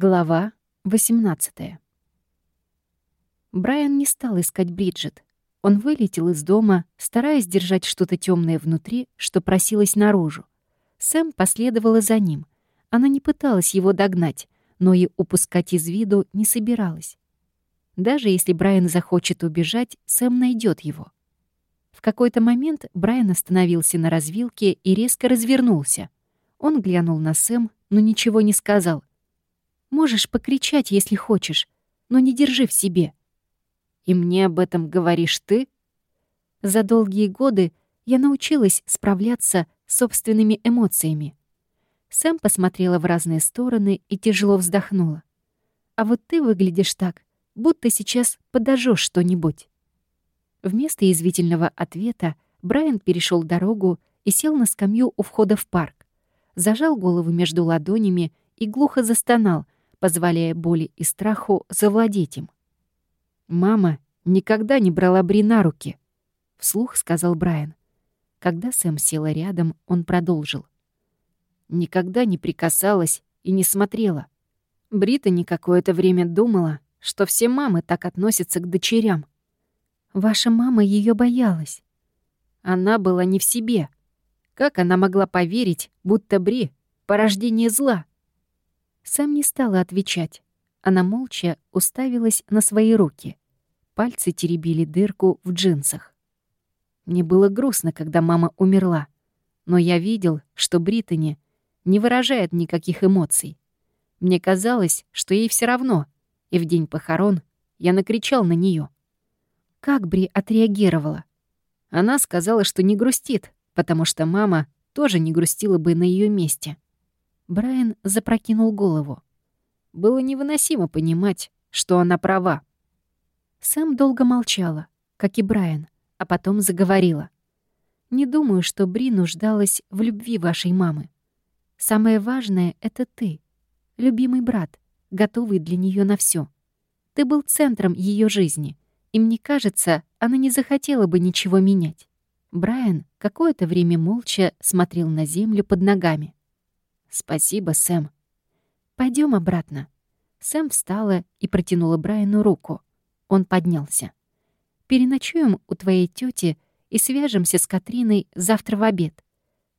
Глава 18 Брайан не стал искать Бриджит. Он вылетел из дома, стараясь держать что-то темное внутри, что просилось наружу. Сэм последовала за ним. Она не пыталась его догнать, но и упускать из виду не собиралась. Даже если Брайан захочет убежать, Сэм найдет его. В какой-то момент Брайан остановился на развилке и резко развернулся. Он глянул на Сэм, но ничего не сказал. Можешь покричать, если хочешь, но не держи в себе. И мне об этом говоришь ты? За долгие годы я научилась справляться с собственными эмоциями. Сэм посмотрела в разные стороны и тяжело вздохнула. А вот ты выглядишь так, будто сейчас подожжешь что-нибудь. Вместо извительного ответа Брайан перешел дорогу и сел на скамью у входа в парк, зажал голову между ладонями и глухо застонал — позволяя боли и страху завладеть им. «Мама никогда не брала Бри на руки», — вслух сказал Брайан. Когда Сэм села рядом, он продолжил. «Никогда не прикасалась и не смотрела. Брита какое-то время думала, что все мамы так относятся к дочерям. Ваша мама ее боялась. Она была не в себе. Как она могла поверить, будто Бри — порождение зла? Сэм не стала отвечать. Она молча уставилась на свои руки. Пальцы теребили дырку в джинсах. Мне было грустно, когда мама умерла. Но я видел, что Британи не выражает никаких эмоций. Мне казалось, что ей все равно, и в день похорон я накричал на нее. Как Бри отреагировала? Она сказала, что не грустит, потому что мама тоже не грустила бы на ее месте. Брайан запрокинул голову. Было невыносимо понимать, что она права. Сэм долго молчала, как и Брайан, а потом заговорила. «Не думаю, что Бри нуждалась в любви вашей мамы. Самое важное — это ты, любимый брат, готовый для нее на все. Ты был центром ее жизни, и мне кажется, она не захотела бы ничего менять». Брайан какое-то время молча смотрел на землю под ногами. «Спасибо, Сэм». Пойдем обратно». Сэм встала и протянула Брайану руку. Он поднялся. «Переночуем у твоей тети и свяжемся с Катриной завтра в обед.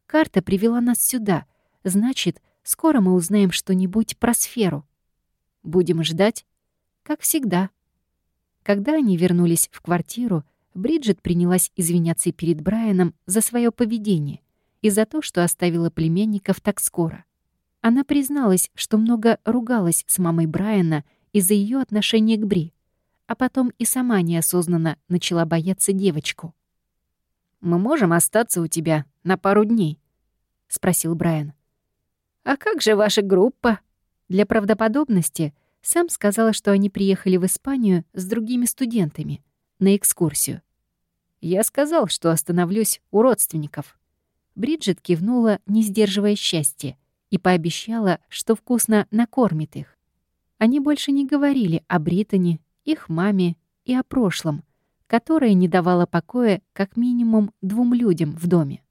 Карта привела нас сюда, значит, скоро мы узнаем что-нибудь про сферу. Будем ждать?» «Как всегда». Когда они вернулись в квартиру, Бриджит принялась извиняться перед Брайаном за свое поведение и за то, что оставила племянников так скоро. Она призналась, что много ругалась с мамой Брайана из-за ее отношения к Бри, а потом и сама неосознанно начала бояться девочку. «Мы можем остаться у тебя на пару дней?» — спросил Брайан. «А как же ваша группа?» Для правдоподобности сам сказала, что они приехали в Испанию с другими студентами на экскурсию. Я сказал, что остановлюсь у родственников. Бриджит кивнула, не сдерживая счастья, и пообещала, что вкусно накормит их. Они больше не говорили о Британи, их маме и о прошлом, которое не давало покоя как минимум двум людям в доме.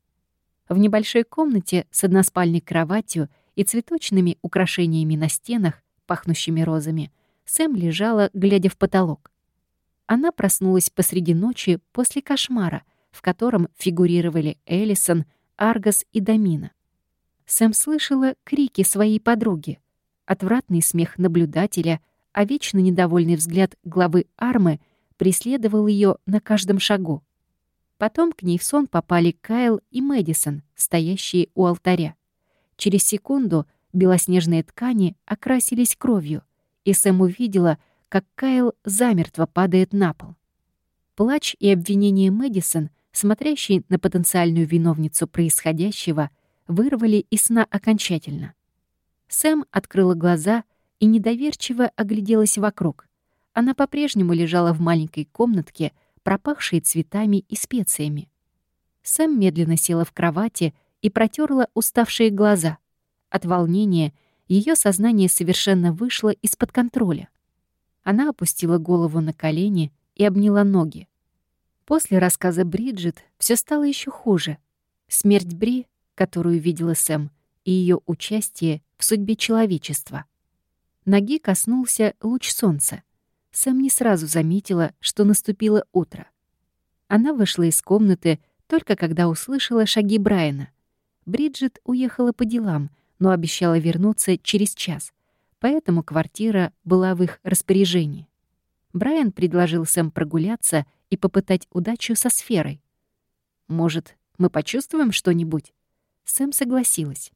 В небольшой комнате с односпальной кроватью и цветочными украшениями на стенах, пахнущими розами, Сэм лежала, глядя в потолок. Она проснулась посреди ночи после кошмара, в котором фигурировали Эллисон, Аргас и Дамина. Сэм слышала крики своей подруги, отвратный смех наблюдателя, а вечно недовольный взгляд главы Армы преследовал ее на каждом шагу. Потом к ней в сон попали Кайл и Мэдисон, стоящие у алтаря. Через секунду белоснежные ткани окрасились кровью, и Сэм увидела, как Кайл замертво падает на пол. Плач и обвинение Мэдисон смотрящий на потенциальную виновницу происходящего, вырвали из сна окончательно. Сэм открыла глаза и недоверчиво огляделась вокруг. Она по-прежнему лежала в маленькой комнатке, пропахшей цветами и специями. Сэм медленно села в кровати и протерла уставшие глаза. От волнения ее сознание совершенно вышло из-под контроля. Она опустила голову на колени и обняла ноги. После рассказа Бриджит все стало еще хуже. Смерть Бри, которую видела Сэм, и ее участие в судьбе человечества. Ноги коснулся луч солнца. Сэм не сразу заметила, что наступило утро. Она вышла из комнаты только когда услышала шаги Брайана. Бриджит уехала по делам, но обещала вернуться через час, поэтому квартира была в их распоряжении. Брайан предложил Сэм прогуляться и попытать удачу со сферой. «Может, мы почувствуем что-нибудь?» Сэм согласилась.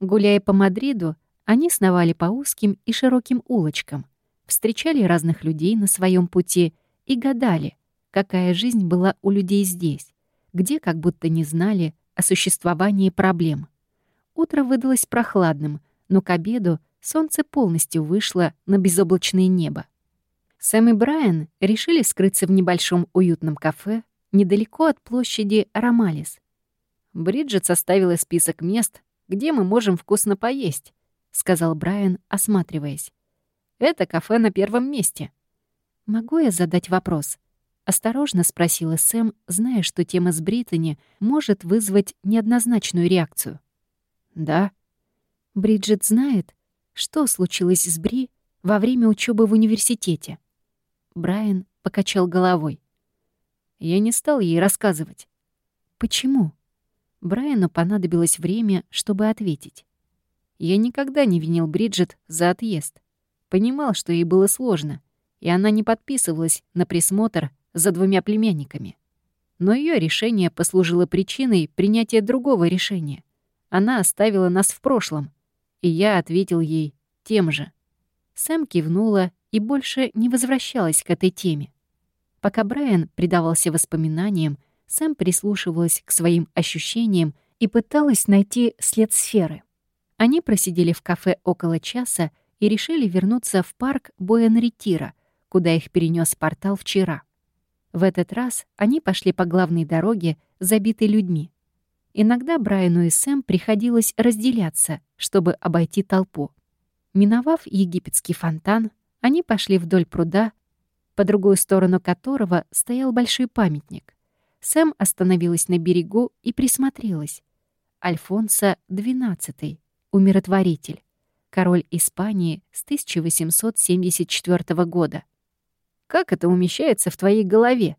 Гуляя по Мадриду, они сновали по узким и широким улочкам, встречали разных людей на своем пути и гадали, какая жизнь была у людей здесь, где как будто не знали о существовании проблем. Утро выдалось прохладным, но к обеду солнце полностью вышло на безоблачное небо. Сэм и Брайан решили скрыться в небольшом уютном кафе недалеко от площади Ромалис. Бриджит составила список мест, где мы можем вкусно поесть», — сказал Брайан, осматриваясь. «Это кафе на первом месте». «Могу я задать вопрос?» — осторожно спросила Сэм, зная, что тема с Британи может вызвать неоднозначную реакцию. «Да». «Бриджит знает, что случилось с Бри во время учебы в университете?» Брайан покачал головой. Я не стал ей рассказывать. «Почему?» Брайану понадобилось время, чтобы ответить. Я никогда не винил Бриджит за отъезд. Понимал, что ей было сложно, и она не подписывалась на присмотр за двумя племянниками. Но ее решение послужило причиной принятия другого решения. Она оставила нас в прошлом, и я ответил ей тем же. Сэм кивнула и больше не возвращалась к этой теме. Пока Брайан предавался воспоминаниям, Сэм прислушивалась к своим ощущениям и пыталась найти след сферы. Они просидели в кафе около часа и решили вернуться в парк Боэн-Ретира, куда их перенес портал вчера. В этот раз они пошли по главной дороге, забитой людьми. Иногда Брайану и Сэм приходилось разделяться, чтобы обойти толпу. Миновав египетский фонтан, они пошли вдоль пруда, по другую сторону которого стоял большой памятник. Сэм остановилась на берегу и присмотрелась. Альфонсо XII, умиротворитель, король Испании с 1874 года. «Как это умещается в твоей голове?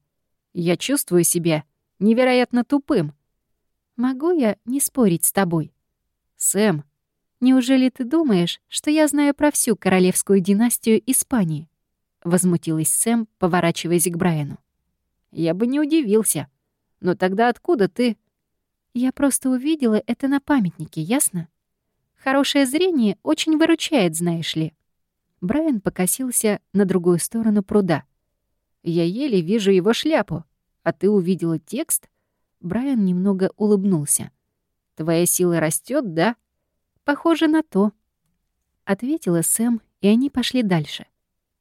Я чувствую себя невероятно тупым. Могу я не спорить с тобой? Сэм, неужели ты думаешь, что я знаю про всю королевскую династию Испании?» Возмутилась Сэм, поворачиваясь к Брайану. Я бы не удивился. Но тогда откуда ты? Я просто увидела это на памятнике, ясно? Хорошее зрение очень выручает, знаешь ли. Брайан покосился на другую сторону пруда. Я еле вижу его шляпу. А ты увидела текст? Брайан немного улыбнулся. Твоя сила растет, да? Похоже на то. Ответила Сэм, и они пошли дальше.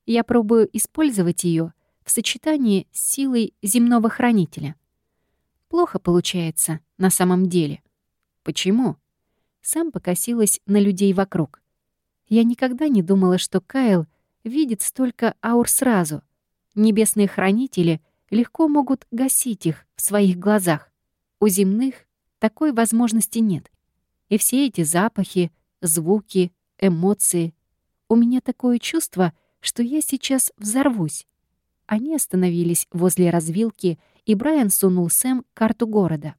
Я пробую использовать ее в сочетании с силой земного хранителя. Плохо получается на самом деле. Почему? Сам покосилась на людей вокруг. Я никогда не думала, что Кайл видит столько аур сразу. Небесные хранители легко могут гасить их в своих глазах. У земных такой возможности нет. И все эти запахи, звуки, эмоции. У меня такое чувство, что я сейчас взорвусь. Они остановились возле развилки, и Брайан сунул Сэм карту города.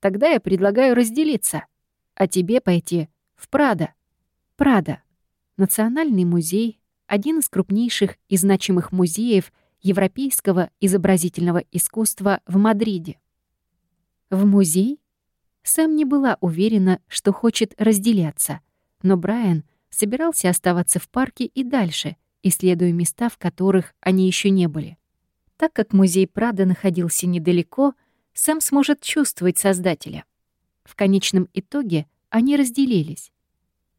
«Тогда я предлагаю разделиться, а тебе пойти в Прадо». Прадо — национальный музей, один из крупнейших и значимых музеев европейского изобразительного искусства в Мадриде. В музей? Сэм не была уверена, что хочет разделяться, но Брайан собирался оставаться в парке и дальше — исследуя места, в которых они еще не были. Так как музей Прада находился недалеко, Сэм сможет чувствовать Создателя. В конечном итоге они разделились.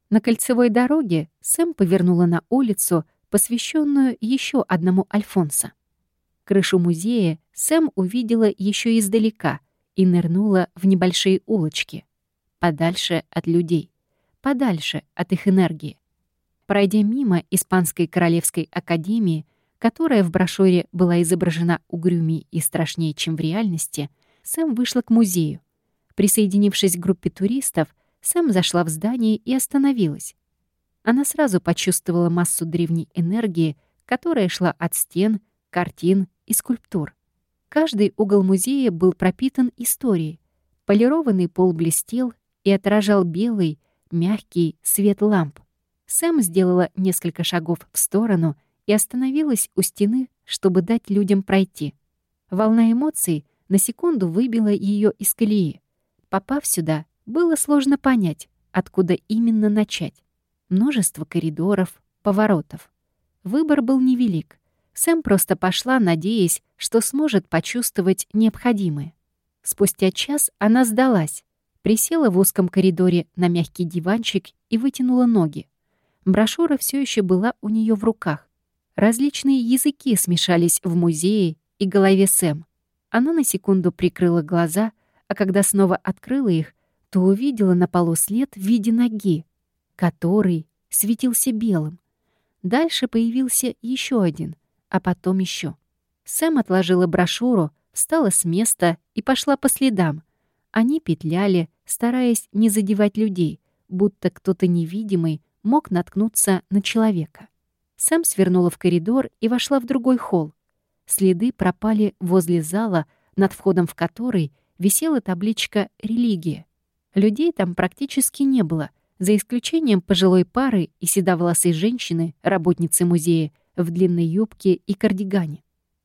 На кольцевой дороге Сэм повернула на улицу, посвященную еще одному Альфонсо. Крышу музея Сэм увидела еще издалека и нырнула в небольшие улочки, подальше от людей, подальше от их энергии. Пройдя мимо Испанской Королевской Академии, которая в брошюре была изображена угрюмей и страшнее, чем в реальности, Сэм вышла к музею. Присоединившись к группе туристов, Сэм зашла в здание и остановилась. Она сразу почувствовала массу древней энергии, которая шла от стен, картин и скульптур. Каждый угол музея был пропитан историей. Полированный пол блестел и отражал белый, мягкий свет ламп. Сэм сделала несколько шагов в сторону и остановилась у стены, чтобы дать людям пройти. Волна эмоций на секунду выбила ее из колеи. Попав сюда, было сложно понять, откуда именно начать. Множество коридоров, поворотов. Выбор был невелик. Сэм просто пошла, надеясь, что сможет почувствовать необходимое. Спустя час она сдалась, присела в узком коридоре на мягкий диванчик и вытянула ноги. Брошюра все еще была у нее в руках. Различные языки смешались в музее и голове Сэм. Она на секунду прикрыла глаза, а когда снова открыла их, то увидела на полу след в виде ноги, который светился белым. Дальше появился еще один, а потом еще. Сэм отложила брошюру, встала с места и пошла по следам. Они петляли, стараясь не задевать людей, будто кто-то невидимый мог наткнуться на человека. Сэм свернула в коридор и вошла в другой холл. Следы пропали возле зала, над входом в который висела табличка «Религия». Людей там практически не было, за исключением пожилой пары и седовласой женщины, работницы музея, в длинной юбке и кардигане.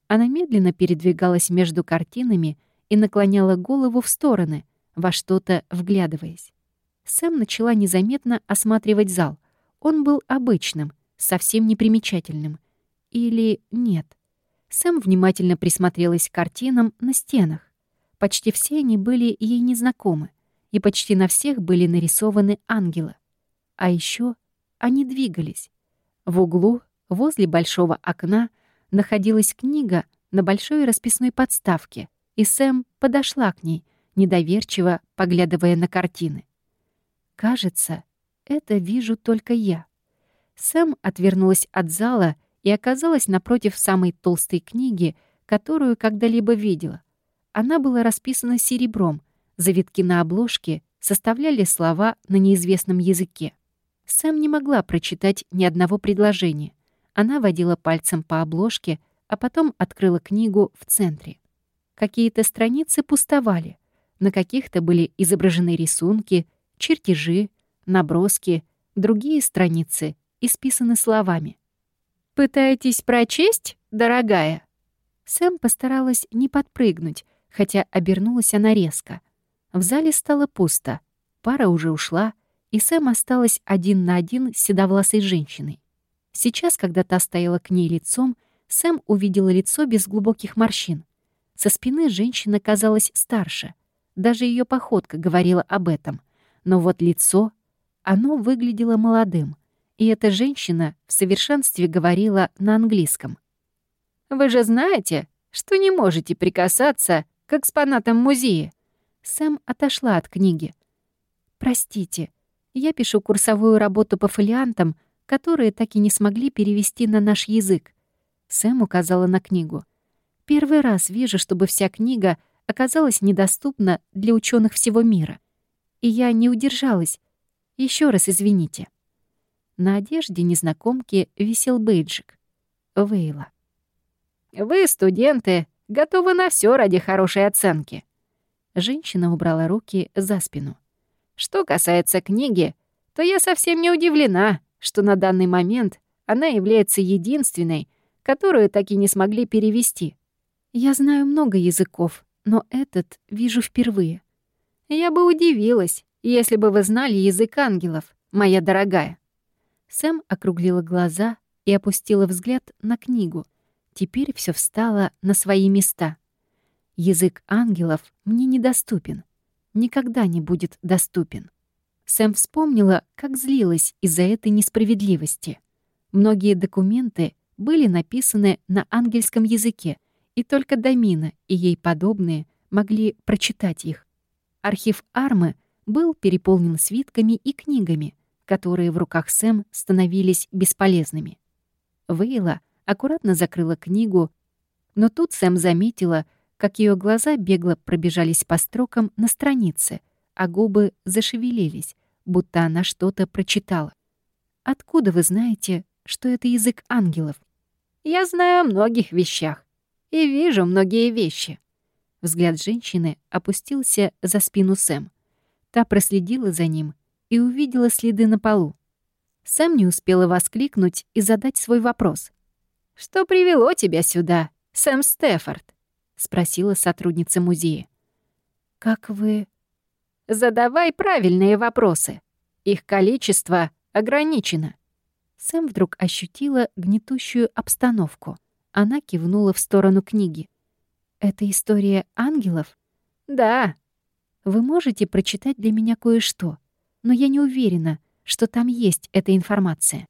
Она медленно передвигалась между картинами и наклоняла голову в стороны, во что-то вглядываясь. Сэм начала незаметно осматривать зал. Он был обычным, совсем непримечательным. Или нет. Сэм внимательно присмотрелась к картинам на стенах. Почти все они были ей незнакомы, и почти на всех были нарисованы ангелы. А еще они двигались. В углу, возле большого окна, находилась книга на большой расписной подставке, и Сэм подошла к ней, недоверчиво поглядывая на картины. «Кажется, это вижу только я». Сэм отвернулась от зала и оказалась напротив самой толстой книги, которую когда-либо видела. Она была расписана серебром, завитки на обложке составляли слова на неизвестном языке. Сэм не могла прочитать ни одного предложения. Она водила пальцем по обложке, а потом открыла книгу в центре. Какие-то страницы пустовали. На каких-то были изображены рисунки, чертежи, наброски, другие страницы исписаны словами. «Пытаетесь прочесть, дорогая?» Сэм постаралась не подпрыгнуть, хотя обернулась она резко. В зале стало пусто, пара уже ушла, и Сэм осталась один на один с седовласой женщиной. Сейчас, когда та стояла к ней лицом, Сэм увидела лицо без глубоких морщин. Со спины женщина казалась старше. Даже ее походка говорила об этом. Но вот лицо, оно выглядело молодым — и эта женщина в совершенстве говорила на английском. «Вы же знаете, что не можете прикасаться к экспонатам музея». Сэм отошла от книги. «Простите, я пишу курсовую работу по фолиантам, которые так и не смогли перевести на наш язык». Сэм указала на книгу. «Первый раз вижу, чтобы вся книга оказалась недоступна для ученых всего мира. И я не удержалась. Еще раз извините». На одежде незнакомки висел бейджик. Вейла. «Вы, студенты, готовы на все ради хорошей оценки». Женщина убрала руки за спину. «Что касается книги, то я совсем не удивлена, что на данный момент она является единственной, которую так и не смогли перевести. Я знаю много языков, но этот вижу впервые. Я бы удивилась, если бы вы знали язык ангелов, моя дорогая. Сэм округлила глаза и опустила взгляд на книгу. Теперь все встало на свои места. Язык ангелов мне недоступен. Никогда не будет доступен. Сэм вспомнила, как злилась из-за этой несправедливости. Многие документы были написаны на ангельском языке, и только Дамина и ей подобные могли прочитать их. Архив Армы был переполнен свитками и книгами — которые в руках Сэм становились бесполезными. Вейла аккуратно закрыла книгу, но тут Сэм заметила, как ее глаза бегло пробежались по строкам на странице, а губы зашевелились, будто она что-то прочитала. Откуда вы знаете, что это язык ангелов? Я знаю о многих вещах и вижу многие вещи. Взгляд женщины опустился за спину Сэм. Та проследила за ним и увидела следы на полу. Сэм не успела воскликнуть и задать свой вопрос. «Что привело тебя сюда, Сэм Стефорд?» — спросила сотрудница музея. «Как вы...» «Задавай правильные вопросы. Их количество ограничено». Сэм вдруг ощутила гнетущую обстановку. Она кивнула в сторону книги. «Это история ангелов?» «Да». «Вы можете прочитать для меня кое-что, но я не уверена, что там есть эта информация».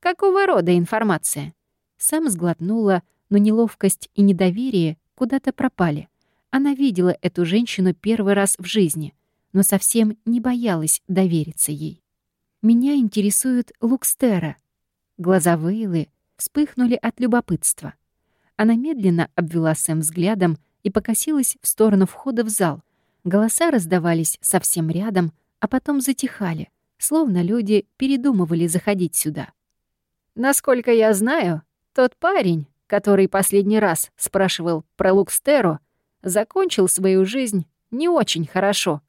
«Какого рода информация?» Сэм сглотнула, но неловкость и недоверие куда-то пропали. Она видела эту женщину первый раз в жизни, но совсем не боялась довериться ей. «Меня интересует Лукстера». Глаза Вейлы вспыхнули от любопытства. Она медленно обвела Сэм взглядом и покосилась в сторону входа в зал. Голоса раздавались совсем рядом, а потом затихали, словно люди передумывали заходить сюда. «Насколько я знаю, тот парень, который последний раз спрашивал про Лукстеру, закончил свою жизнь не очень хорошо.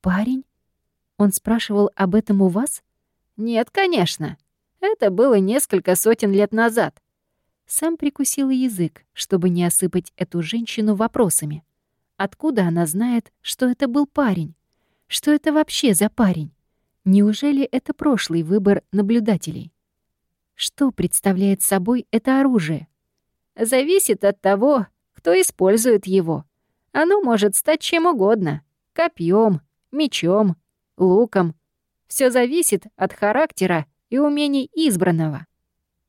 «Парень? Он спрашивал об этом у вас?» «Нет, конечно. Это было несколько сотен лет назад». Сам прикусил язык, чтобы не осыпать эту женщину вопросами. Откуда она знает, что это был парень? Что это вообще за парень? Неужели это прошлый выбор наблюдателей? Что представляет собой это оружие? Зависит от того, кто использует его. Оно может стать чем угодно. Копьем, мечом, луком. Все зависит от характера и умений избранного.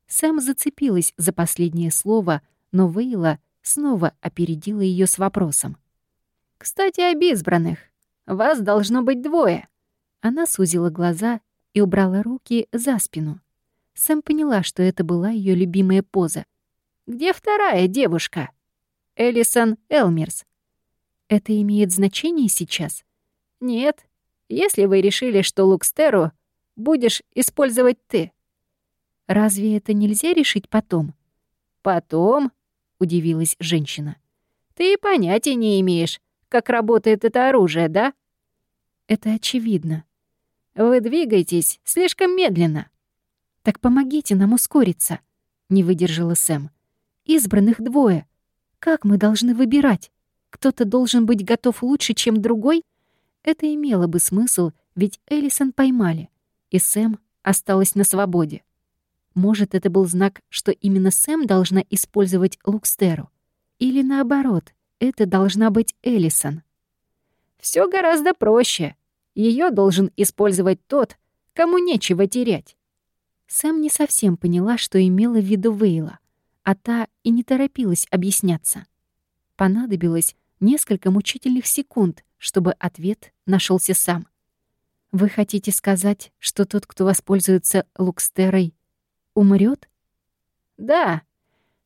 Сэм зацепилась за последнее слово, но Вейла снова опередила ее с вопросом. «Кстати, об избранных. Вас должно быть двое». Она сузила глаза и убрала руки за спину. Сэм поняла, что это была ее любимая поза. «Где вторая девушка?» «Элисон Элмерс». «Это имеет значение сейчас?» «Нет. Если вы решили, что Лукстеру будешь использовать ты». «Разве это нельзя решить потом?» «Потом?» — удивилась женщина. «Ты понятия не имеешь, как работает это оружие, да?» «Это очевидно». «Вы двигаетесь слишком медленно». «Так помогите нам ускориться», — не выдержала Сэм. «Избранных двое. Как мы должны выбирать? Кто-то должен быть готов лучше, чем другой?» Это имело бы смысл, ведь Элисон поймали, и Сэм осталась на свободе. Может, это был знак, что именно Сэм должна использовать Лукстеру? Или наоборот, это должна быть Элисон? Все гораздо проще. Ее должен использовать тот, кому нечего терять. Сэм не совсем поняла, что имела в виду Вейла, а та и не торопилась объясняться. Понадобилось несколько мучительных секунд, чтобы ответ нашелся сам. «Вы хотите сказать, что тот, кто воспользуется Лукстерой, умрет? «Да».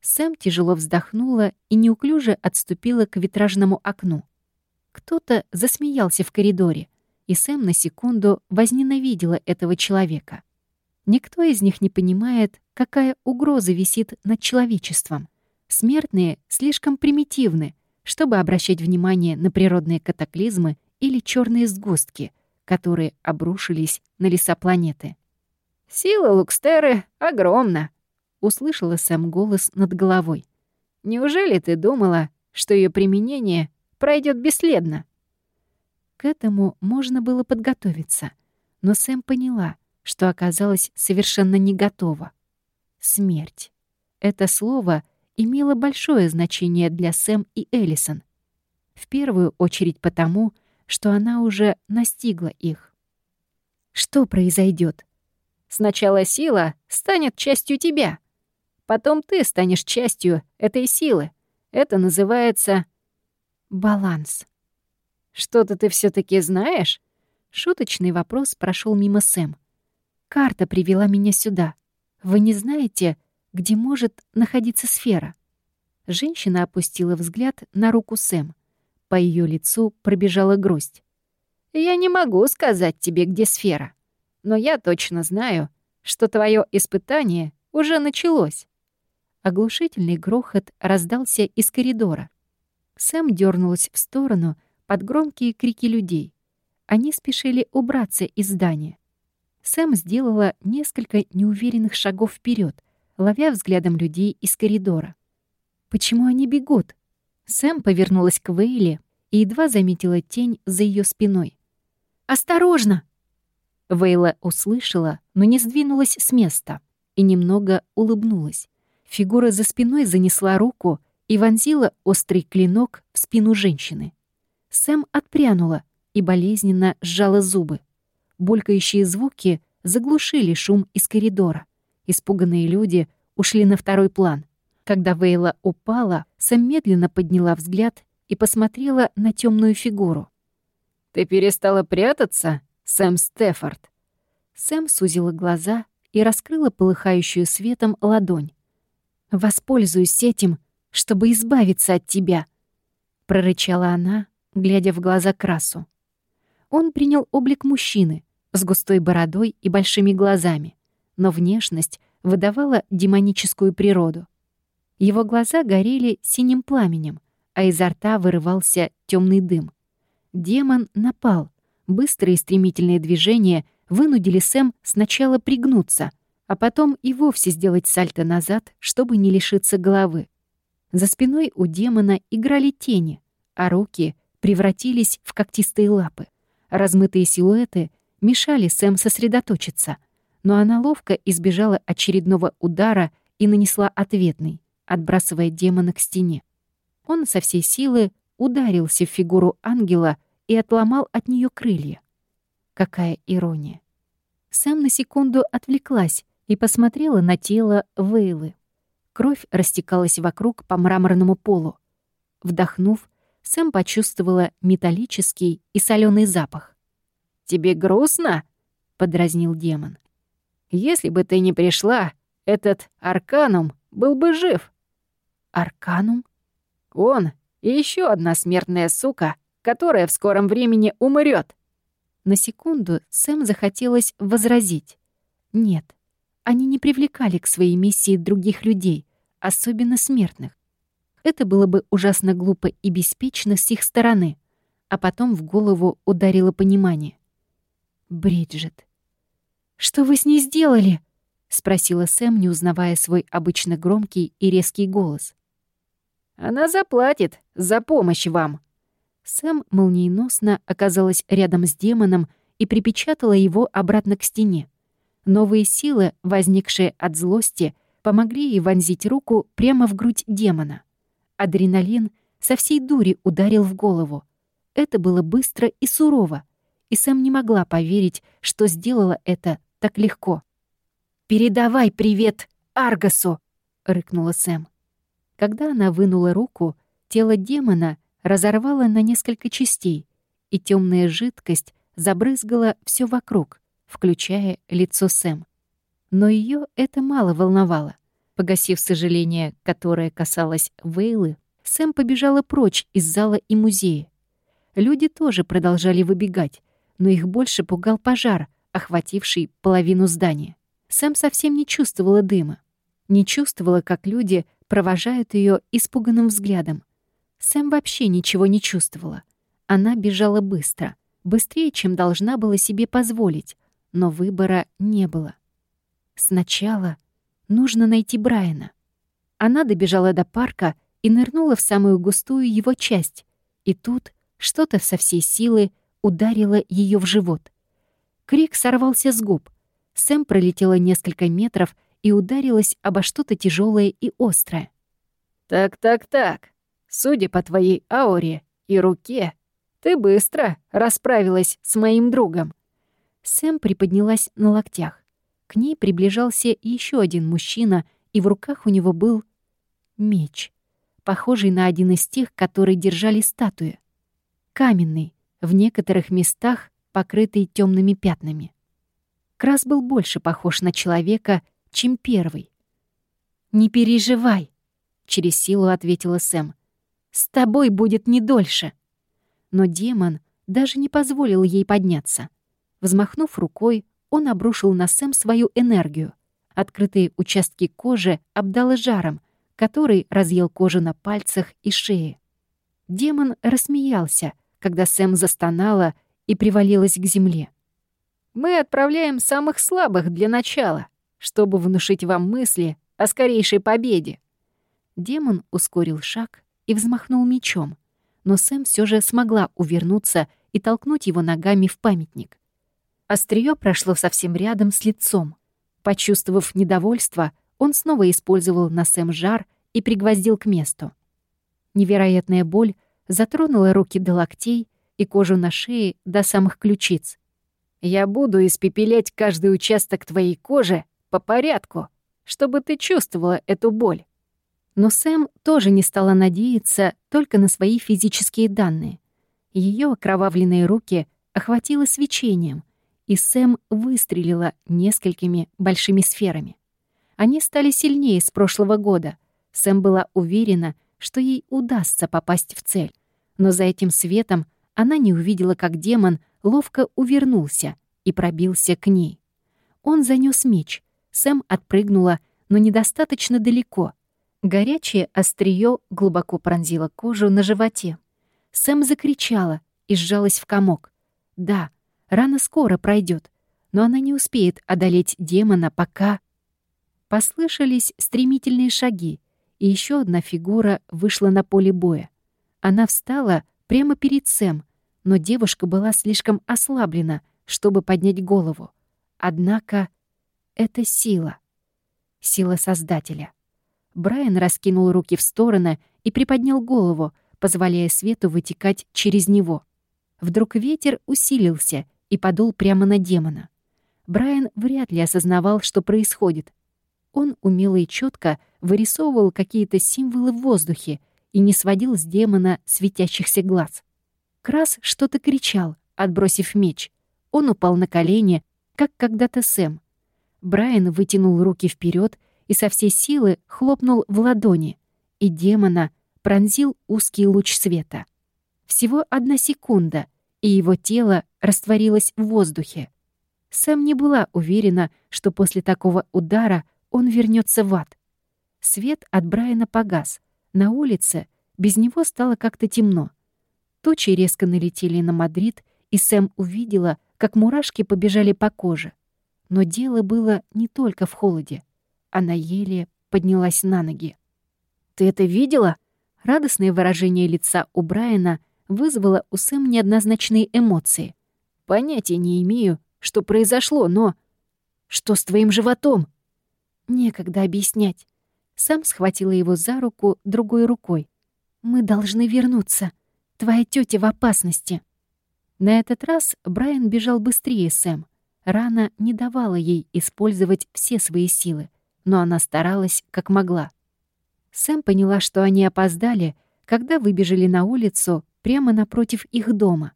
Сэм тяжело вздохнула и неуклюже отступила к витражному окну. Кто-то засмеялся в коридоре, и Сэм на секунду возненавидела этого человека. Никто из них не понимает, какая угроза висит над человечеством. Смертные слишком примитивны, чтобы обращать внимание на природные катаклизмы или черные сгустки, которые обрушились на леса планеты. «Сила Лукстеры огромна», — услышала сам голос над головой. «Неужели ты думала, что ее применение пройдет бесследно?» К этому можно было подготовиться, но Сэм поняла — что оказалась совершенно не готова. Смерть. Это слово имело большое значение для Сэм и Эллисон. В первую очередь потому, что она уже настигла их. Что произойдет? Сначала сила станет частью тебя. Потом ты станешь частью этой силы. Это называется... Баланс. Что-то ты все таки знаешь? Шуточный вопрос прошел мимо Сэм. Карта привела меня сюда. Вы не знаете, где может находиться сфера?» Женщина опустила взгляд на руку Сэм. По ее лицу пробежала грусть. «Я не могу сказать тебе, где сфера. Но я точно знаю, что твое испытание уже началось». Оглушительный грохот раздался из коридора. Сэм дернулась в сторону под громкие крики людей. Они спешили убраться из здания. Сэм сделала несколько неуверенных шагов вперед, ловя взглядом людей из коридора. Почему они бегут? Сэм повернулась к Вейли и едва заметила тень за ее спиной. «Осторожно!» Вейла услышала, но не сдвинулась с места и немного улыбнулась. Фигура за спиной занесла руку и вонзила острый клинок в спину женщины. Сэм отпрянула и болезненно сжала зубы. Булькающие звуки заглушили шум из коридора. Испуганные люди ушли на второй план. Когда Вейла упала, Сэм медленно подняла взгляд и посмотрела на темную фигуру. «Ты перестала прятаться, Сэм Стефорд?» Сэм сузила глаза и раскрыла полыхающую светом ладонь. «Воспользуюсь этим, чтобы избавиться от тебя», — прорычала она, глядя в глаза Красу. Он принял облик мужчины с густой бородой и большими глазами, но внешность выдавала демоническую природу. Его глаза горели синим пламенем, а изо рта вырывался темный дым. Демон напал. Быстрые стремительные движения вынудили Сэм сначала пригнуться, а потом и вовсе сделать сальто назад, чтобы не лишиться головы. За спиной у демона играли тени, а руки превратились в когтистые лапы. Размытые силуэты мешали Сэм сосредоточиться, но она ловко избежала очередного удара и нанесла ответный, отбрасывая демона к стене. Он со всей силы ударился в фигуру ангела и отломал от нее крылья. Какая ирония. Сэм на секунду отвлеклась и посмотрела на тело Вейлы. Кровь растекалась вокруг по мраморному полу. Вдохнув, Сэм почувствовала металлический и соленый запах. «Тебе грустно?» — подразнил демон. «Если бы ты не пришла, этот Арканум был бы жив». «Арканум?» «Он и еще одна смертная сука, которая в скором времени умрет. На секунду Сэм захотелось возразить. Нет, они не привлекали к своей миссии других людей, особенно смертных. Это было бы ужасно глупо и беспечно с их стороны. А потом в голову ударило понимание. «Бриджит, что вы с ней сделали?» — спросила Сэм, не узнавая свой обычно громкий и резкий голос. «Она заплатит за помощь вам». Сэм молниеносно оказалась рядом с демоном и припечатала его обратно к стене. Новые силы, возникшие от злости, помогли ей вонзить руку прямо в грудь демона. Адреналин со всей дури ударил в голову. Это было быстро и сурово, и Сэм не могла поверить, что сделала это так легко. «Передавай привет Аргасу!» — рыкнула Сэм. Когда она вынула руку, тело демона разорвало на несколько частей, и темная жидкость забрызгала все вокруг, включая лицо Сэм. Но ее это мало волновало. Погасив сожаление, которое касалось Вейлы, Сэм побежала прочь из зала и музея. Люди тоже продолжали выбегать, но их больше пугал пожар, охвативший половину здания. Сэм совсем не чувствовала дыма. Не чувствовала, как люди провожают ее испуганным взглядом. Сэм вообще ничего не чувствовала. Она бежала быстро, быстрее, чем должна была себе позволить, но выбора не было. Сначала нужно найти Брайана. Она добежала до парка и нырнула в самую густую его часть, и тут что-то со всей силы ударило ее в живот. Крик сорвался с губ. Сэм пролетела несколько метров и ударилась обо что-то тяжелое и острое. «Так-так-так, судя по твоей ауре и руке, ты быстро расправилась с моим другом», Сэм приподнялась на локтях. К ней приближался еще один мужчина, и в руках у него был меч, похожий на один из тех, которые держали статуи. Каменный, в некоторых местах покрытый темными пятнами. Крас был больше похож на человека, чем первый. «Не переживай», — через силу ответила Сэм. «С тобой будет не дольше». Но демон даже не позволил ей подняться. Взмахнув рукой, он обрушил на Сэм свою энергию. Открытые участки кожи обдало жаром, который разъел кожу на пальцах и шее. Демон рассмеялся, когда Сэм застонала и привалилась к земле. «Мы отправляем самых слабых для начала, чтобы внушить вам мысли о скорейшей победе». Демон ускорил шаг и взмахнул мечом, но Сэм все же смогла увернуться и толкнуть его ногами в памятник. Остриё прошло совсем рядом с лицом. Почувствовав недовольство, он снова использовал на Сэм жар и пригвоздил к месту. Невероятная боль затронула руки до локтей и кожу на шее до самых ключиц. «Я буду испепелять каждый участок твоей кожи по порядку, чтобы ты чувствовала эту боль». Но Сэм тоже не стала надеяться только на свои физические данные. Ее окровавленные руки охватило свечением, и Сэм выстрелила несколькими большими сферами. Они стали сильнее с прошлого года. Сэм была уверена, что ей удастся попасть в цель. Но за этим светом она не увидела, как демон ловко увернулся и пробился к ней. Он занёс меч. Сэм отпрыгнула, но недостаточно далеко — Горячее острие глубоко пронзило кожу на животе. Сэм закричала и сжалась в комок. Да, рана скоро пройдет, но она не успеет одолеть демона, пока... Послышались стремительные шаги, и еще одна фигура вышла на поле боя. Она встала прямо перед Сэм, но девушка была слишком ослаблена, чтобы поднять голову. Однако это сила. Сила Создателя. Брайан раскинул руки в стороны и приподнял голову, позволяя свету вытекать через него. Вдруг ветер усилился и подул прямо на демона. Брайан вряд ли осознавал, что происходит. Он умело и четко вырисовывал какие-то символы в воздухе и не сводил с демона светящихся глаз. Крас что-то кричал, отбросив меч. Он упал на колени, как когда-то Сэм. Брайан вытянул руки вперед и со всей силы хлопнул в ладони, и демона пронзил узкий луч света. Всего одна секунда, и его тело растворилось в воздухе. Сэм не была уверена, что после такого удара он вернется в ад. Свет от Брайана погас. На улице без него стало как-то темно. Тучи резко налетели на Мадрид, и Сэм увидела, как мурашки побежали по коже. Но дело было не только в холоде. Она еле поднялась на ноги. «Ты это видела?» Радостное выражение лица у Брайана вызвало у Сэм неоднозначные эмоции. «Понятия не имею, что произошло, но...» «Что с твоим животом?» Некогда объяснять. Сэм схватила его за руку другой рукой. «Мы должны вернуться. Твоя тетя в опасности». На этот раз Брайан бежал быстрее Сэм. Рана не давала ей использовать все свои силы но она старалась как могла. Сэм поняла, что они опоздали, когда выбежали на улицу прямо напротив их дома.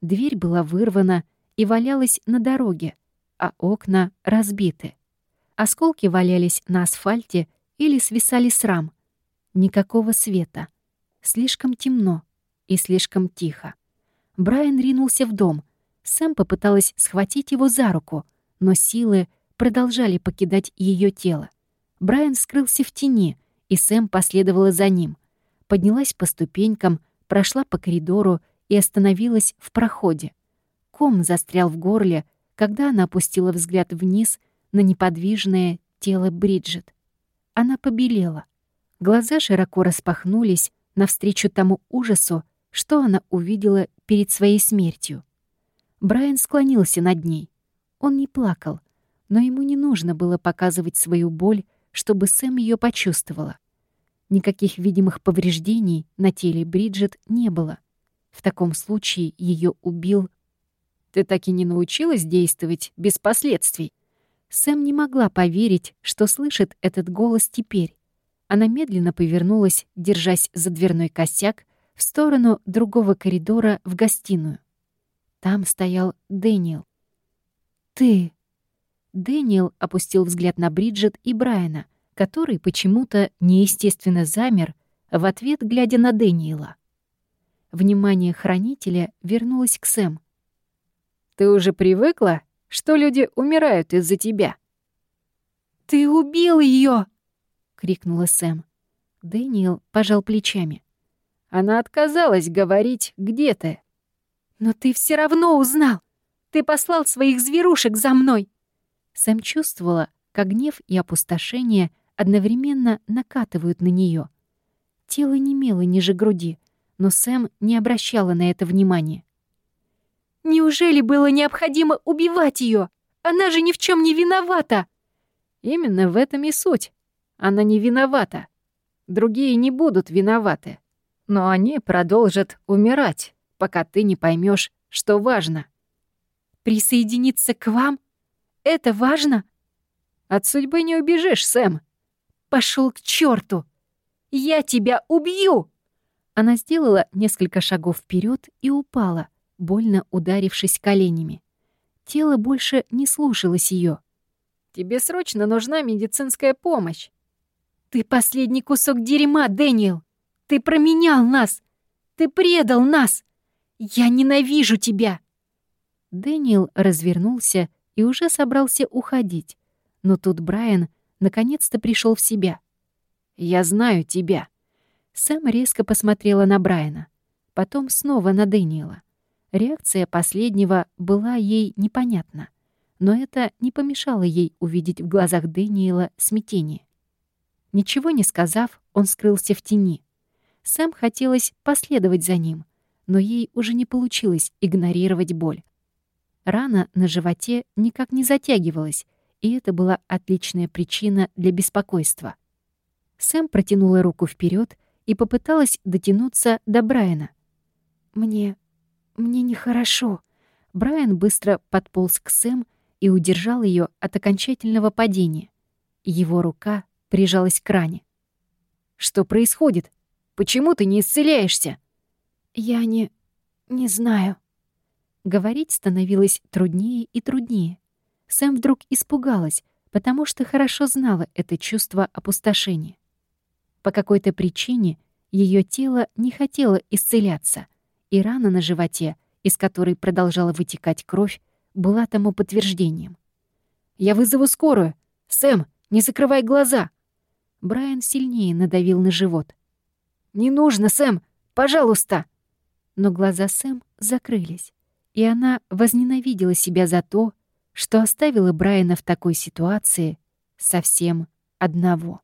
Дверь была вырвана и валялась на дороге, а окна разбиты. Осколки валялись на асфальте или свисали с рам. Никакого света. Слишком темно и слишком тихо. Брайан ринулся в дом. Сэм попыталась схватить его за руку, но силы продолжали покидать ее тело. Брайан скрылся в тени, и Сэм последовала за ним. Поднялась по ступенькам, прошла по коридору и остановилась в проходе. Ком застрял в горле, когда она опустила взгляд вниз на неподвижное тело Бриджит. Она побелела. Глаза широко распахнулись навстречу тому ужасу, что она увидела перед своей смертью. Брайан склонился над ней. Он не плакал, но ему не нужно было показывать свою боль, чтобы Сэм ее почувствовала. Никаких видимых повреждений на теле Бриджит не было. В таком случае ее убил... «Ты так и не научилась действовать без последствий?» Сэм не могла поверить, что слышит этот голос теперь. Она медленно повернулась, держась за дверной косяк, в сторону другого коридора в гостиную. Там стоял Дэниел. «Ты...» Дэниел опустил взгляд на Бриджит и Брайана, который почему-то неестественно замер, в ответ глядя на Дэниела. Внимание хранителя вернулось к Сэм. «Ты уже привыкла, что люди умирают из-за тебя». «Ты убил ее! крикнула Сэм. Дэниел пожал плечами. Она отказалась говорить, где ты. «Но ты все равно узнал! Ты послал своих зверушек за мной!» Сэм чувствовала, как гнев и опустошение одновременно накатывают на нее. Тело немело ниже груди, но Сэм не обращала на это внимания. «Неужели было необходимо убивать ее? Она же ни в чем не виновата!» Именно в этом и суть. Она не виновата. Другие не будут виноваты. Но они продолжат умирать, пока ты не поймешь, что важно. Присоединиться к вам? Это важно? От судьбы не убежишь, Сэм. Пошел к черту! Я тебя убью! Она сделала несколько шагов вперед и упала, больно ударившись коленями. Тело больше не слушалось ее. Тебе срочно нужна медицинская помощь. Ты последний кусок дерьма, Дэниел. Ты променял нас. Ты предал нас. Я ненавижу тебя. Дэниел развернулся и уже собрался уходить. Но тут Брайан наконец-то пришел в себя. «Я знаю тебя». Сэм резко посмотрела на Брайана. Потом снова на Дэниела. Реакция последнего была ей непонятна но это не помешало ей увидеть в глазах Дэниела смятение. Ничего не сказав, он скрылся в тени. Сэм хотелось последовать за ним, но ей уже не получилось игнорировать боль. Рана на животе никак не затягивалась, и это была отличная причина для беспокойства. Сэм протянула руку вперед и попыталась дотянуться до Брайана. «Мне... мне нехорошо». Брайан быстро подполз к Сэм и удержал ее от окончательного падения. Его рука прижалась к ране. «Что происходит? Почему ты не исцеляешься?» «Я не... не знаю». Говорить становилось труднее и труднее. Сэм вдруг испугалась, потому что хорошо знала это чувство опустошения. По какой-то причине ее тело не хотело исцеляться, и рана на животе, из которой продолжала вытекать кровь, была тому подтверждением. «Я вызову скорую! Сэм, не закрывай глаза!» Брайан сильнее надавил на живот. «Не нужно, Сэм! Пожалуйста!» Но глаза Сэм закрылись, и она возненавидела себя за то, что оставила Брайана в такой ситуации совсем одного.